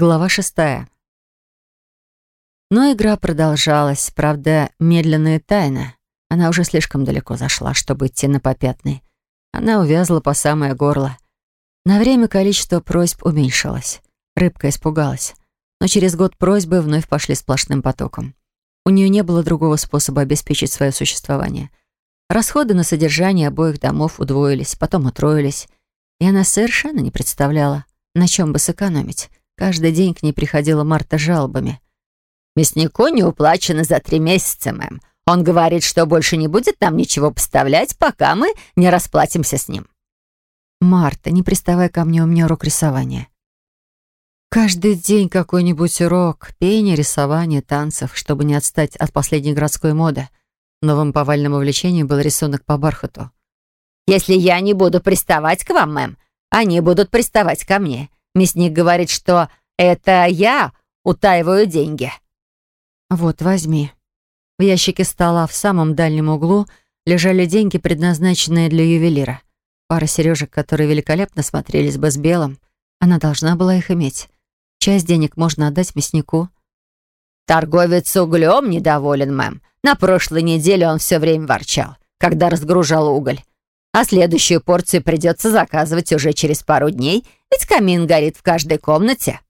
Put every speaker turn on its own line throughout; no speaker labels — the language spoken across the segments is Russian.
Глава шестая. Но игра продолжалась, правда, медленно и тайно. Она уже слишком далеко зашла, чтобы идти на попятный. Она увязла по самое горло. На время количество просьб уменьшилось. Рыбка испугалась. Но через год просьбы вновь пошли сплошным потоком. У нее не было другого способа обеспечить свое существование. Расходы на содержание обоих домов удвоились, потом утроились. И она совершенно не представляла, на чем бы сэкономить. Каждый день к ней приходила Марта жалобами.
«Мяснику не уплачено за три месяца, мэм. Он говорит, что больше не будет нам ничего поставлять, пока мы не расплатимся с ним».
«Марта, не приставай ко мне, у меня урок рисования». Каждый день какой-нибудь урок, пение, рисование, танцев, чтобы не отстать от последней городской моды. Новым повальным увлечением был рисунок по бархату.
«Если я не буду приставать к вам, мэм, они будут приставать ко мне. Мясник говорит, что это я утаиваю деньги».
«Вот, возьми». В ящике стола в самом дальнем углу лежали деньги, предназначенные для ювелира. Пара сережек, которые великолепно смотрелись бы с белым. Она должна была их иметь. Часть денег можно отдать мяснику.
«Торговец углем недоволен, мэм. На прошлой неделе он все время ворчал, когда разгружал уголь. А следующую порцию придется заказывать уже через пару дней, ведь камин горит в каждой комнате.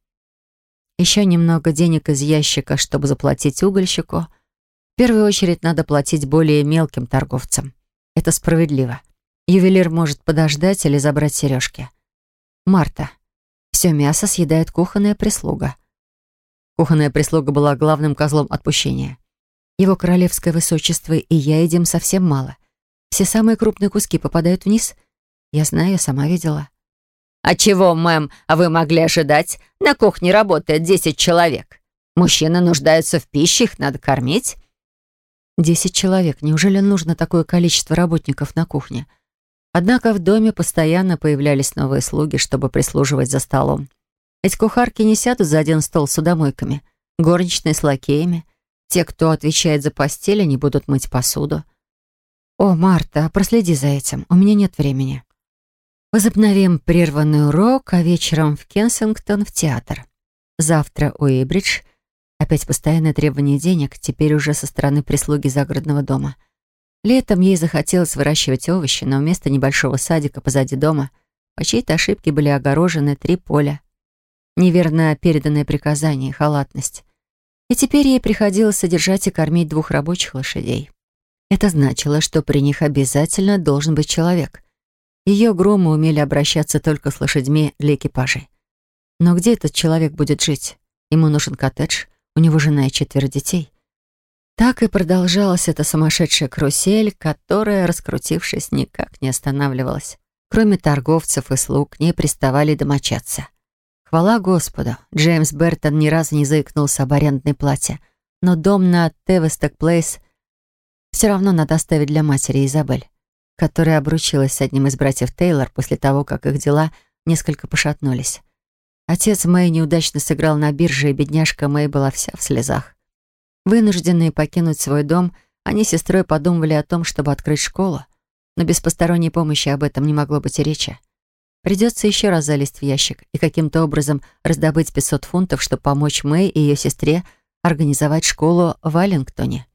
Еще немного денег из ящика, чтобы заплатить угольщику. В первую очередь надо платить более мелким торговцам. Это справедливо. Ювелир может подождать или забрать сережки. Марта. Все мясо съедает кухонная прислуга. Кухонная прислуга была главным козлом отпущения. Его королевское высочество и я едим совсем мало — все самые крупные куски попадают вниз. Я знаю, я сама видела.
«А чего, мэм, вы могли ожидать? На кухне работает десять человек. Мужчины нуждаются в пище, их надо кормить».
Десять человек. Неужели нужно такое количество работников на кухне? Однако в доме постоянно появлялись новые слуги, чтобы прислуживать за столом. Ведь кухарки не сядут за один стол с судомойками, горничные с лакеями. Те, кто отвечает за постель, не будут мыть посуду. «О, Марта, проследи за этим, у меня нет времени». Возобновим прерванный урок, а вечером в Кенсингтон в театр. Завтра у Эйбридж. Опять постоянное требование денег, теперь уже со стороны прислуги загородного дома. Летом ей захотелось выращивать овощи, но вместо небольшого садика позади дома по чьей-то ошибке были огорожены три поля. Неверно переданное приказание, халатность. И теперь ей приходилось содержать и кормить двух рабочих лошадей. Это значило, что при них обязательно должен быть человек. Ее громы умели обращаться только с лошадьми для экипажей. Но где этот человек будет жить? Ему нужен коттедж, у него жена и четверо детей. Так и продолжалась эта сумасшедшая карусель, которая, раскрутившись, никак не останавливалась. Кроме торговцев и слуг, к ней приставали домочадцы. Хвала Господу, Джеймс Бертон ни разу не заикнулся об арендной плате, но дом на Тевесток Плейс все равно надо оставить для матери Изабель, которая обручилась с одним из братьев Тейлор после того, как их дела несколько пошатнулись. Отец Мэй неудачно сыграл на бирже, и бедняжка Мэй была вся в слезах. Вынужденные покинуть свой дом, они с сестрой подумывали о том, чтобы открыть школу, но без посторонней помощи об этом не могло быть и речи. Придется еще раз залезть в ящик и каким-то образом раздобыть 500 фунтов, чтобы помочь Мэй и ее сестре организовать школу в Аллингтоне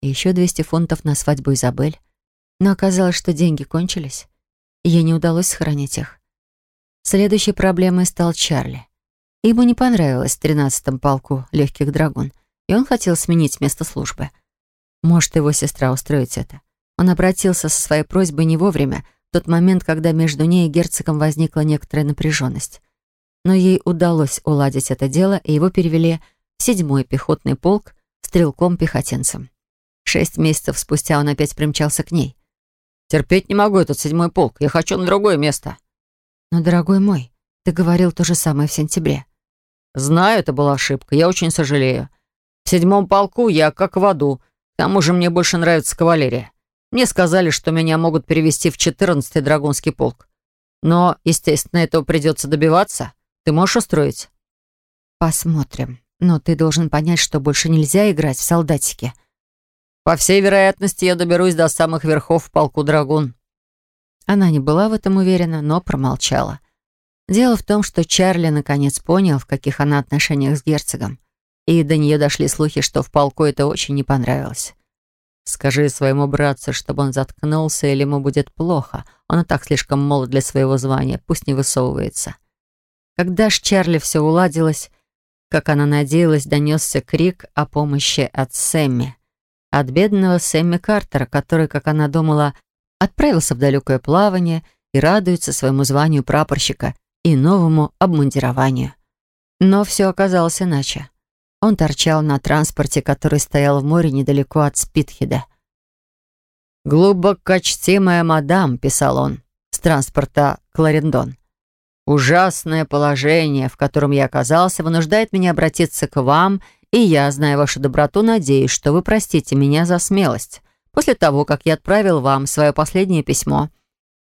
и еще 200 фунтов на свадьбу Изабель. Но оказалось, что деньги кончились, и ей не удалось сохранить их. Следующей проблемой стал Чарли. Ему не понравилось в 13-м полку легких драгун, и он хотел сменить место службы. Может, его сестра устроить это. Он обратился со своей просьбой не вовремя, в тот момент, когда между ней и герцогом возникла некоторая напряженность. Но ей удалось уладить это дело, и его перевели в седьмой пехотный полк стрелком-пехотинцем. Шесть месяцев спустя он опять примчался к ней.
«Терпеть не могу этот седьмой полк. Я хочу на другое место».
«Но, дорогой мой, ты говорил то же самое в сентябре».
«Знаю, это была ошибка. Я очень сожалею. В седьмом полку я как в аду. К тому же мне больше нравится кавалерия. Мне сказали, что меня могут перевести в 14-й Драгунский полк. Но, естественно, этого придется добиваться. Ты можешь устроить?»
«Посмотрим. Но ты должен понять, что больше нельзя играть в солдатики».
По всей вероятности, я доберусь до самых верхов в полку драгун».
Она не была в этом уверена, но промолчала. Дело в том, что Чарли наконец понял, в каких она отношениях с герцогом, и до нее дошли слухи, что в полку это очень не понравилось. «Скажи своему братцу, чтобы он заткнулся, или ему будет плохо. Он и так слишком молод для своего звания, пусть не высовывается». Когда ж Чарли все уладилось, как она надеялась, донесся крик о помощи от Сэмми. От бедного Сэмми Картера, который, как она думала, отправился в далекое плавание и радуется своему званию прапорщика и новому обмундированию. Но все оказалось иначе. Он торчал на транспорте, который стоял в море недалеко от Спитхеда. «Глубокочтимая мадам», — писал он, с транспорта Кларендон. «Ужасное положение, в котором я оказался, вынуждает меня обратиться к вам, и я, зная вашу доброту, надеюсь, что вы простите меня за смелость. После того, как я отправил вам свое последнее письмо,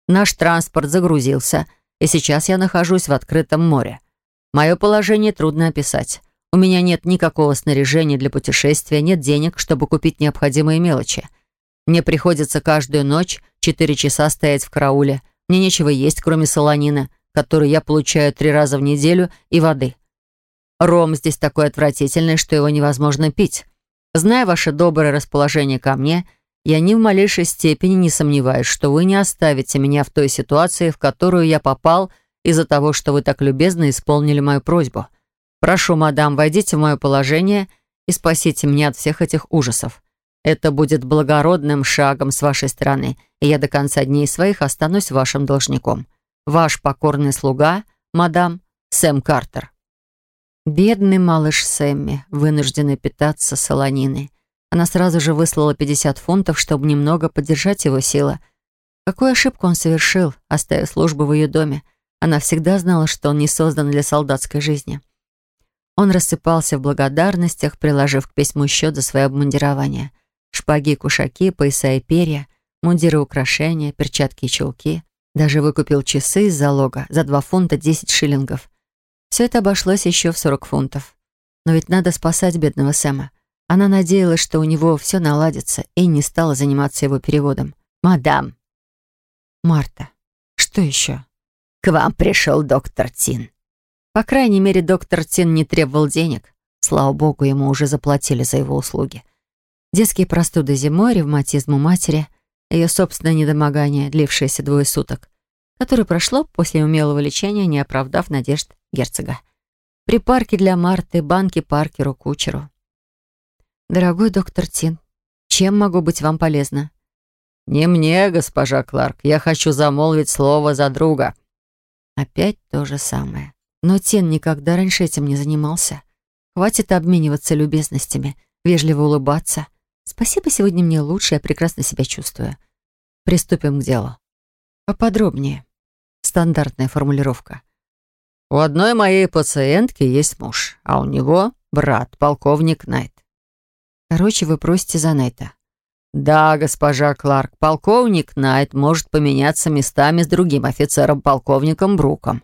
наш транспорт загрузился, и сейчас я нахожусь в открытом море. Мое положение трудно описать. У меня нет никакого снаряжения для путешествия, нет денег, чтобы купить необходимые мелочи. Мне приходится каждую ночь четыре часа стоять в карауле. Мне нечего есть, кроме солонины, которую я получаю три раза в неделю, и воды. Ром здесь такой отвратительный, что его невозможно пить. Зная ваше доброе расположение ко мне, я ни в малейшей степени не сомневаюсь, что вы не оставите меня в той ситуации, в которую я попал из-за того, что вы так любезно исполнили мою просьбу. Прошу, мадам, войдите в мое положение и спасите меня от всех этих ужасов. Это будет благородным шагом с вашей стороны, и я до конца дней своих останусь вашим должником. Ваш покорный слуга, мадам Сэм Картер». Бедный малыш Сэмми, вынужденный питаться солониной. Она сразу же выслала 50 фунтов, чтобы немного поддержать его силы. Какую ошибку он совершил, оставив службу в ее доме. Она всегда знала, что он не создан для солдатской жизни. Он рассыпался в благодарностях, приложив к письму счет за свое обмундирование. Шпаги, кушаки, пояса и перья, мундиры, украшения, перчатки и чулки. Даже выкупил часы из залога за 2 фунта 10 шиллингов. Все это обошлось еще в 40 фунтов. Но ведь надо спасать бедного Сэма. Она надеялась, что у него все наладится, и не стала заниматься его переводом.
«Мадам».
«Марта, что еще?»
«К вам пришел доктор Тин».
По крайней мере, доктор Тин не требовал денег. Слава богу, ему уже заплатили за его услуги. Детские простуды зимой, ревматизм у матери, ее собственное недомогание, длившееся двое суток, которое прошло после умелого лечения, не оправдав надежд герцога. Припарки для Марты, банки Паркеру, кучеру. «Дорогой доктор Тин, чем могу быть вам полезна?»
«Не мне, госпожа Кларк. Я хочу замолвить слово за друга».
Опять то же самое. Но Тен никогда раньше этим не занимался. Хватит обмениваться любезностями, вежливо улыбаться. Спасибо, сегодня мне лучше, я прекрасно себя чувствую. Приступим к делу. Поподробнее. Стандартная формулировка.
У одной моей пациентки есть муж, а у него брат, полковник Найт.
Короче, вы просите за Найта.
Да, госпожа Кларк, полковник Найт может поменяться местами с другим офицером-полковником Бруком.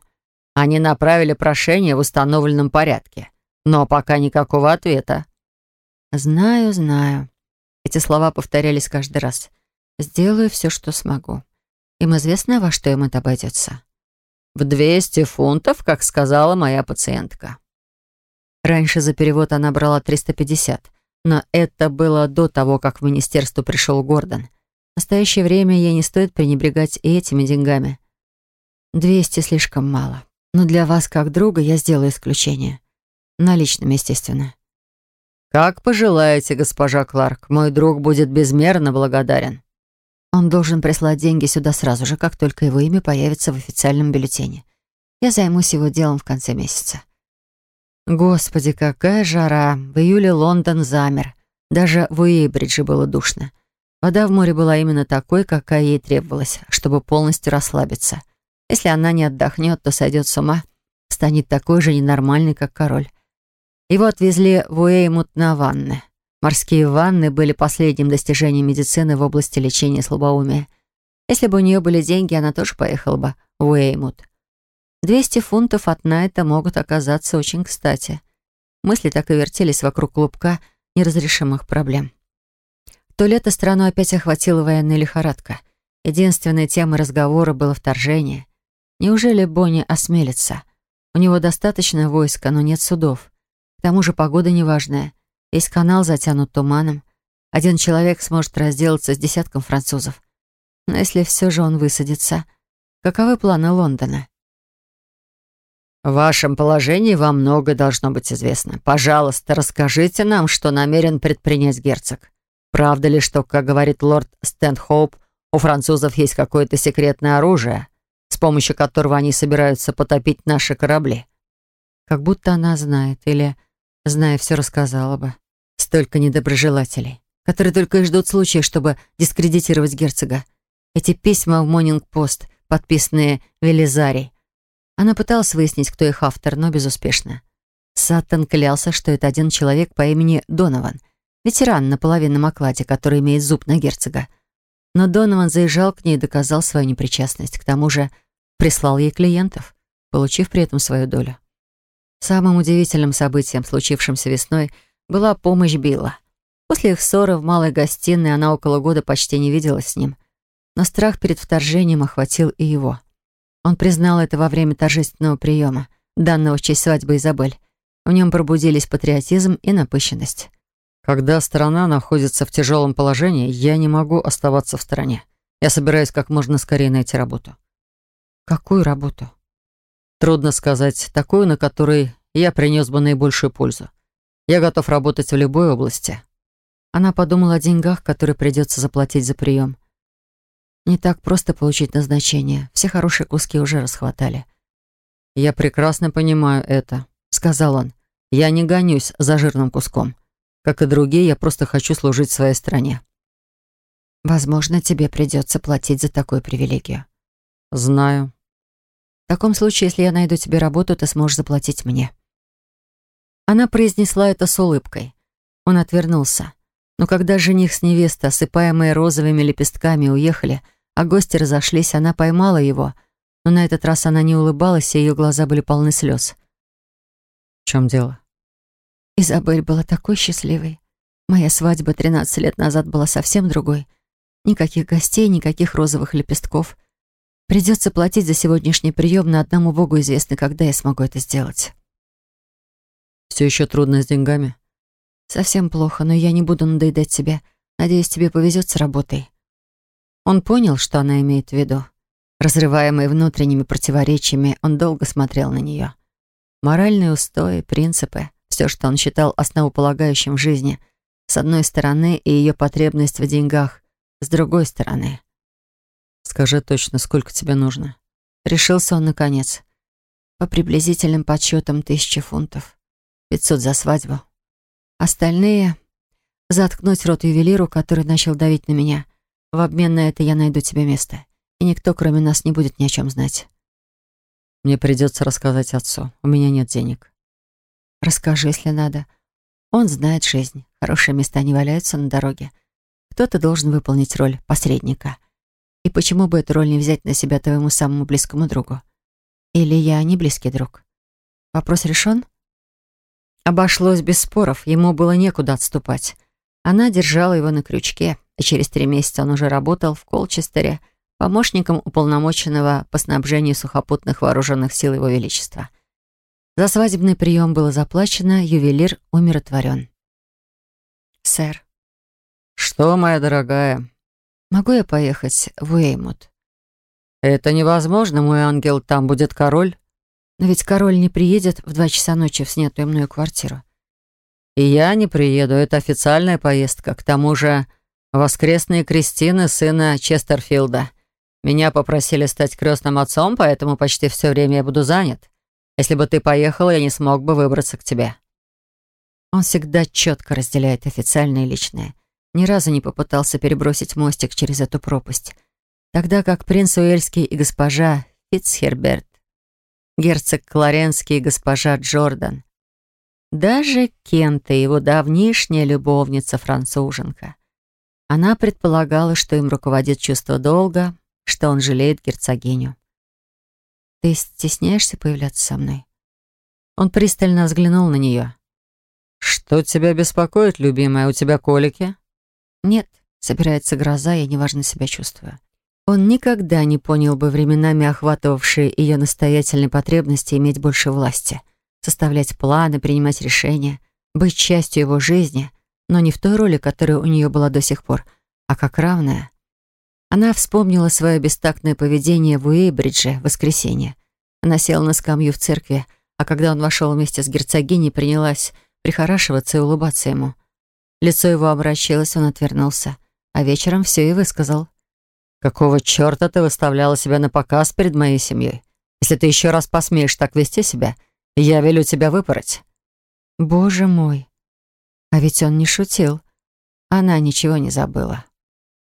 Они направили прошение в установленном порядке, но пока никакого ответа.
«Знаю, знаю». Эти слова повторялись каждый раз. «Сделаю все, что смогу. Им известно, во что им это обойдется?»
«В 200 фунтов, как сказала моя пациентка».
Раньше за перевод она брала 350, но это было до того, как в министерство пришел Гордон. В настоящее время ей не стоит пренебрегать и этими деньгами. «200 слишком мало. Но для вас, как друга, я сделаю исключение. Наличным, естественно.
«Как пожелаете, госпожа Кларк. Мой друг будет безмерно благодарен».
Он должен прислать деньги сюда сразу же, как только его имя появится в официальном бюллетене. Я займусь его делом в конце месяца. Господи, какая жара! В июле Лондон замер. Даже в Уэйбридже было душно. Вода в море была именно такой, какая ей требовалась, чтобы полностью расслабиться. Если она не отдохнет, то сойдет с ума, станет такой же ненормальной, как король. Его отвезли в Уэймут на ванны. Морские ванны были последним достижением медицины в области лечения слабоумия. Если бы у нее были деньги, она тоже поехала бы в Уэймут. 200 фунтов от Найта могут оказаться очень кстати. Мысли так и вертелись вокруг клубка неразрешимых проблем. В то лето страну опять охватила военная лихорадка. Единственной темой разговора было вторжение. Неужели Бонни осмелится? У него достаточно войска, но нет судов. К тому же погода неважная. Весь канал затянут туманом. Один человек сможет разделаться с десятком французов. Но если все же он высадится, каковы планы Лондона?
В вашем положении вам много должно быть известно. Пожалуйста, расскажите нам, что намерен предпринять герцог. Правда ли, что, как говорит лорд Стэнхоуп, у французов есть какое-то секретное оружие, с помощью которого они собираются потопить наши корабли?
Как будто она знает, или, зная, все рассказала бы. Столько недоброжелателей, которые только и ждут случая, чтобы дискредитировать герцога. Эти письма в Монинг-Пост, подписанные Велизарий, она пыталась выяснить, кто их автор, но безуспешно. Саттон клялся, что это один человек по имени Донован, ветеран на половинном окладе, который имеет зуб на герцога. Но Донован заезжал к ней и доказал свою непричастность. К тому же прислал ей клиентов, получив при этом свою долю. Самым удивительным событием, случившимся весной, была помощь Билла. После их ссоры в малой гостиной она около года почти не виделась с ним. Но страх перед вторжением охватил и его. Он признал это во время торжественного приема, данного в честь свадьбы Изабель. В нем пробудились патриотизм и напыщенность.
«Когда страна находится в тяжелом положении, я не могу оставаться в стороне. Я собираюсь как можно скорее найти работу».
«Какую работу?»
«Трудно сказать. Такую, на которой я принес бы наибольшую пользу. Я готов работать в любой области».
Она подумала о деньгах, которые придется заплатить за прием. Не так просто получить назначение. Все хорошие куски уже расхватали.
«Я прекрасно понимаю это», — сказал он. «Я не гонюсь за жирным куском. Как и другие, я просто хочу служить своей стране».
«Возможно, тебе придется платить за такую привилегию».
«Знаю».
«В таком случае, если я найду тебе работу, ты сможешь заплатить мне». Она произнесла это с улыбкой. Он отвернулся. Но когда жених с невестой, осыпаемые розовыми лепестками, уехали, а гости разошлись, она поймала его, но на этот раз она не улыбалась, и ее глаза были полны слез.
«В чем дело?»
Изабель была такой счастливой. Моя свадьба 13 лет назад была совсем другой. Никаких гостей, никаких розовых лепестков. Придется платить за сегодняшний прием, на одному Богу известно, когда я смогу это сделать.
«Все еще трудно с деньгами?»
Совсем плохо, но я не буду надоедать тебе. Надеюсь, тебе повезет с работой». Он понял, что она имеет в виду. Разрываемый внутренними противоречиями, он долго смотрел на нее. Моральные устои, принципы, все, что он считал основополагающим в жизни, с одной стороны, и ее потребность в деньгах, с другой стороны.
«Скажи точно, сколько тебе нужно?»
Решился он наконец. По приблизительным подсчетам тысячи фунтов. Пятьсот за свадьбу, Остальные — заткнуть рот ювелиру, который начал давить на меня. В обмен на это я найду тебе место. И никто, кроме нас, не будет ни о чем знать.
Мне придется рассказать отцу. У меня нет денег.
Расскажи, если надо. Он знает жизнь. Хорошие места не валяются на дороге. Кто-то должен выполнить роль посредника. И почему бы эту роль не взять на себя твоему самому близкому другу? Или я не близкий друг? Вопрос решен? Обошлось без споров, ему было некуда отступать. Она держала его на крючке, и через три месяца он уже работал в Колчестере помощником уполномоченного по снабжению сухопутных вооруженных сил Его Величества. За свадебный прием было заплачено, ювелир умиротворен. «Сэр».
«Что, моя дорогая?»
«Могу я поехать в Уэймут?»
«Это невозможно, мой ангел, там будет король».
Но ведь король не приедет в два часа ночи в снятую мною квартиру.
И я не приеду, это официальная поездка. К тому же воскресные крестины сына Честерфилда. Меня попросили стать крестным отцом, поэтому почти все время я буду занят. Если бы ты поехала, я не смог бы выбраться к тебе.
Он всегда четко разделяет официальное и личное. Ни разу не попытался перебросить мостик через эту пропасть. Тогда как принц Уэльский и госпожа Фитцхерберт герцог Кларенский и госпожа Джордан. Даже Кента, его давнишняя любовница-француженка. Она предполагала, что им руководит чувство долга, что он жалеет герцогиню. «Ты стесняешься появляться со мной?» Он пристально взглянул на нее.
«Что тебя беспокоит, любимая? У тебя колики?»
«Нет, собирается гроза, я неважно себя чувствую. Он никогда не понял бы временами охватывавшие ее настоятельной потребности иметь больше власти, составлять планы, принимать решения, быть частью его жизни, но не в той роли, которая у нее была до сих пор, а как равная. Она вспомнила свое бестактное поведение в Уэйбридже в воскресенье. Она села на скамью в церкви, а когда он вошел вместе с герцогиней, принялась прихорашиваться и улыбаться ему. Лицо его обращилось, он отвернулся, а вечером все и высказал. «Какого черта ты выставляла себя на показ перед моей семьей? Если ты еще раз посмеешь так вести себя, я велю тебя выпороть». «Боже мой!» А ведь он не шутил. Она ничего не забыла.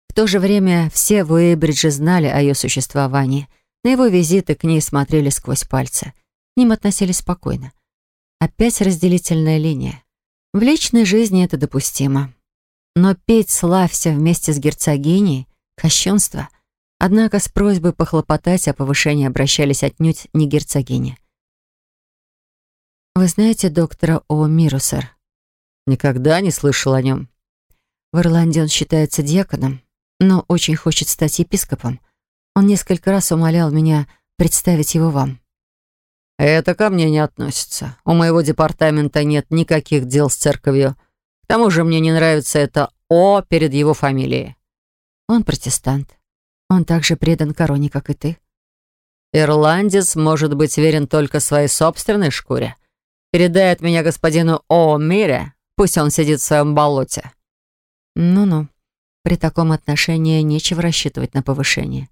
В то же время все в Уэйбридже знали о ее существовании. На его визиты к ней смотрели сквозь пальцы. К ним относились спокойно. Опять разделительная линия. В личной жизни это допустимо. Но петь «Славься» вместе с герцогиней Кощунство. Однако с просьбой похлопотать о повышении обращались отнюдь не герцогини. «Вы знаете доктора О. Мирусер?» «Никогда не слышал о нем». В Ирландии он считается дьяконом, но очень хочет стать епископом. Он несколько раз умолял меня представить его вам. «Это ко мне не относится. У моего департамента нет никаких дел с церковью. К тому же мне не нравится это «О» перед его фамилией. Он протестант. Он также предан короне, как и ты. Ирландец может быть верен только своей собственной шкуре. Передай от меня господину О. Мире, пусть он сидит в своем болоте. Ну-ну, при таком отношении нечего рассчитывать на повышение.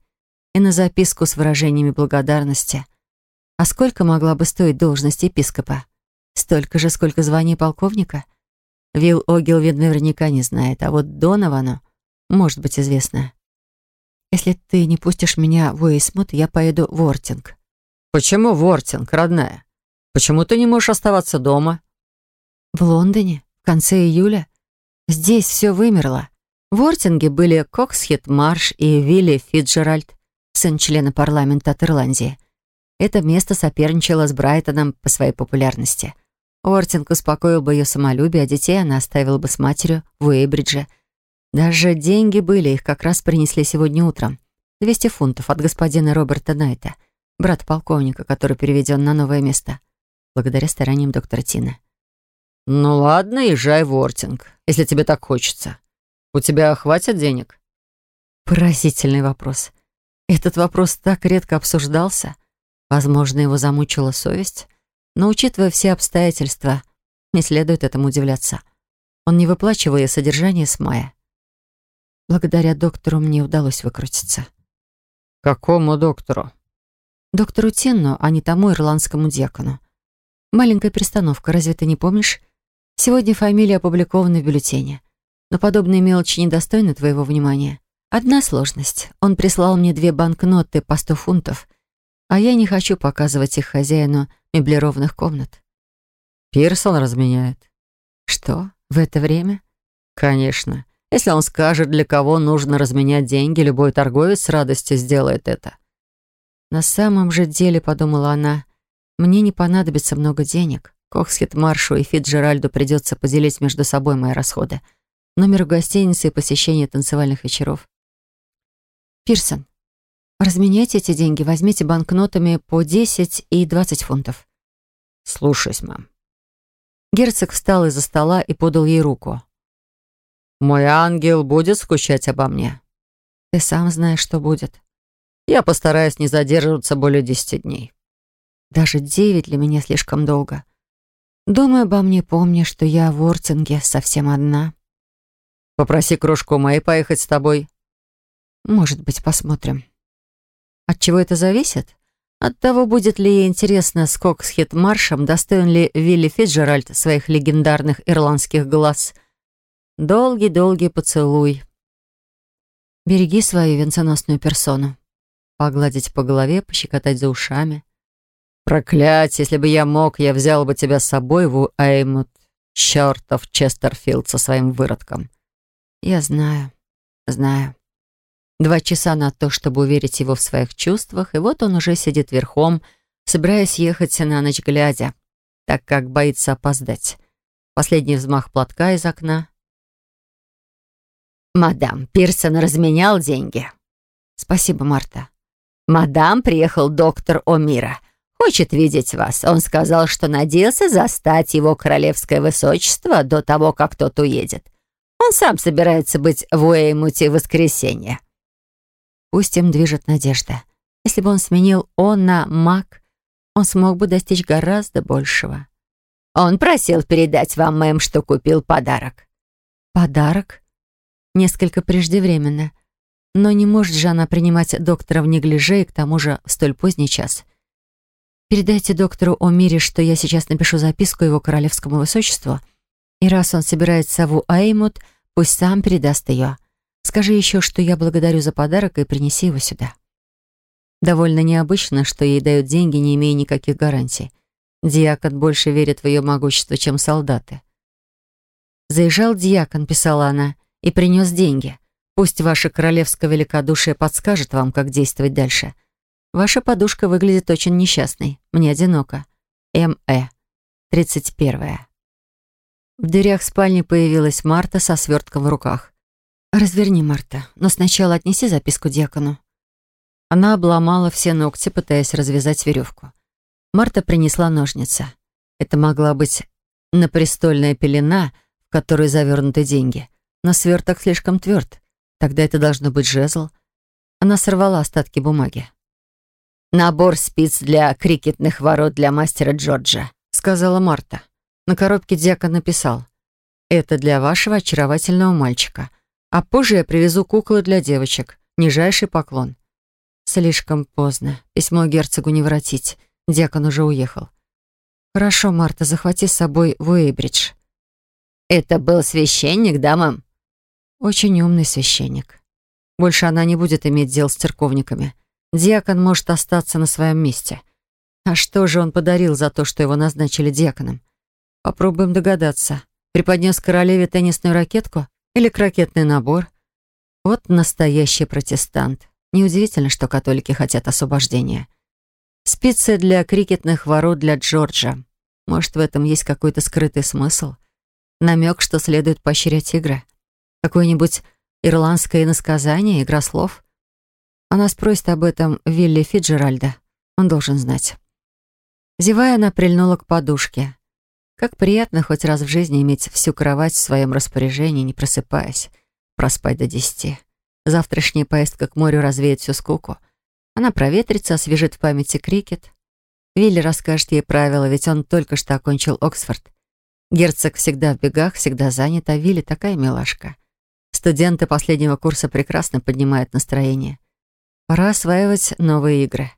И на записку с выражениями благодарности. А сколько могла бы стоить должность епископа? Столько же, сколько званий полковника? Вилл Огилвин наверняка не знает, а вот Доновану может быть известно. Если ты не пустишь меня в Уэйсмут, я поеду в Ортинг. Почему в Ортинг, родная? Почему ты не можешь оставаться дома? В Лондоне, в конце июля. Здесь все вымерло. В Ортинге были Коксхит Марш и Вилли Фитджеральд, сын члена парламента от Ирландии. Это место соперничало с Брайтоном по своей популярности. Ортинг успокоил бы ее самолюбие, а детей она оставила бы с матерью в Уэйбридже – даже деньги были, их как раз принесли сегодня утром. 200 фунтов от господина Роберта Найта, брата полковника, который переведен на новое место, благодаря стараниям доктора Тины. «Ну ладно, езжай в Ортинг, если тебе так хочется. У тебя хватит денег?» Поразительный вопрос. Этот вопрос так редко обсуждался. Возможно, его замучила совесть. Но, учитывая все обстоятельства, не следует этому удивляться. Он не выплачивал ей содержание с мая. Благодаря доктору мне удалось выкрутиться. «Какому доктору?» «Доктору Тенну, а не тому ирландскому дьякону. Маленькая перестановка, разве ты не помнишь? Сегодня фамилия опубликована в бюллетене. Но подобные мелочи недостойны твоего внимания. Одна сложность. Он прислал мне две банкноты по сто фунтов, а я не хочу показывать их хозяину меблированных комнат». «Пирсон разменяет». «Что, в это время?» «Конечно. Если он скажет, для кого нужно разменять деньги, любой торговец с радостью сделает это. На самом же деле, подумала она, мне не понадобится много денег. Коксхит Маршу и Фитджеральду придется поделить между собой мои расходы. Номер гостиницы и посещение танцевальных вечеров. Пирсон, разменяйте эти деньги, возьмите банкнотами по 10 и 20 фунтов. Слушаюсь, мам. Герцог встал из-за стола и подал ей руку. Мой ангел будет скучать обо мне. Ты сам знаешь, что будет. Я постараюсь не задерживаться более десяти дней. Даже девять для меня слишком долго. Думаю обо мне, помни, что я в Ортинге совсем одна. Попроси крошку Мэй поехать с тобой. Может быть, посмотрим. От чего это зависит? От того, будет ли ей интересно скок с хит-маршем, достоин ли Вилли Фиджеральд своих легендарных ирландских глаз — Долгий-долгий поцелуй. Береги свою венценосную персону. Погладить по голове, пощекотать за ушами. Проклятье, если бы я мог, я взял бы тебя с собой в Эймут, чертов Честерфилд со своим выродком. Я знаю, знаю. Два часа на то, чтобы уверить его в своих чувствах, и вот он уже сидит верхом, собираясь ехать на ночь глядя, так как боится опоздать. Последний взмах платка из окна,
«Мадам, Пирсон разменял деньги».
Спасибо, Марта.
«Мадам, приехал доктор Омира. Хочет видеть вас. Он сказал, что надеялся застать его королевское высочество до того, как тот уедет. Он сам собирается быть в Уэймуте в воскресенье».
Пусть им движет надежда. Если бы он сменил «он» на «мак», он смог бы достичь гораздо большего.
Он просил передать вам, мэм, что купил подарок.
Подарок? Несколько преждевременно. Но не может же она принимать доктора в неглиже и к тому же в столь поздний час. Передайте доктору о мире, что я сейчас напишу записку его королевскому высочеству, и раз он собирается в Уэймут, пусть сам передаст ее. Скажи еще, что я благодарю за подарок и принеси его сюда. Довольно необычно, что ей дают деньги, не имея никаких гарантий. Диакон больше верит в ее могущество, чем солдаты. «Заезжал диакон», — писала она, — «и принес деньги. Пусть ваше королевское великодушие подскажет вам, как действовать дальше. Ваша подушка выглядит очень несчастной. Мне одиноко. М.Э. 31. В дверях спальни появилась Марта со свертком в руках. «Разверни, Марта, но сначала отнеси записку диакону». Она обломала все ногти, пытаясь развязать веревку. Марта принесла ножницы. Это могла быть напрестольная пелена, в которую завернуты деньги. Но сверток слишком тверд. Тогда это должно быть жезл. Она сорвала остатки бумаги.
«Набор спиц для крикетных ворот для мастера Джорджа», —
сказала Марта. На коробке дьякон написал. «Это для вашего очаровательного мальчика. А позже я привезу куклы для девочек. Нижайший поклон». Слишком поздно. Письмо герцогу не воротить. Дьякон уже уехал. «Хорошо, Марта, захвати с собой Уэйбридж».
«Это был священник, да, мам?»
«Очень умный священник. Больше она не будет иметь дел с церковниками. Дьякон может остаться на своем месте. А что же он подарил за то, что его назначили дьяконом? Попробуем догадаться. Преподнес королеве теннисную ракетку или крокетный набор? Вот настоящий протестант. Неудивительно, что католики хотят освобождения. Спицы для крикетных ворот для Джорджа. Может, в этом есть какой-то скрытый смысл? Намек, что следует поощрять игры? Какое-нибудь ирландское иносказание, игра слов? Она спросит об этом Вилли Фиджеральда. Он должен знать. Зевая, она прильнула к подушке. Как приятно хоть раз в жизни иметь всю кровать в своем распоряжении, не просыпаясь, проспать до десяти. Завтрашняя поездка к морю развеет всю скуку. Она проветрится, освежит в памяти крикет. Вилли расскажет ей правила, ведь он только что окончил Оксфорд. Герцог всегда в бегах, всегда занят, а Вилли такая милашка. Студенты последнего курса прекрасно поднимают настроение. Пора осваивать новые игры.